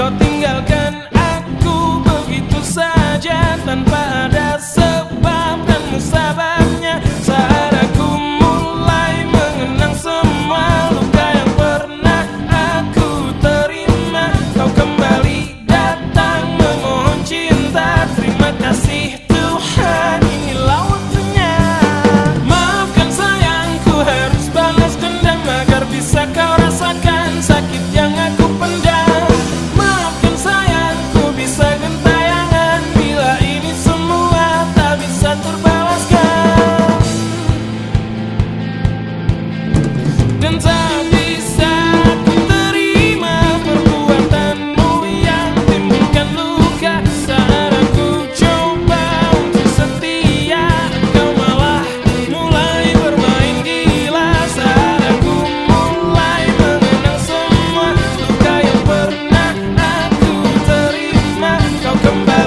Kau tinggalkan aku begitu saja Tanpa ada sebab dan musabab. come back.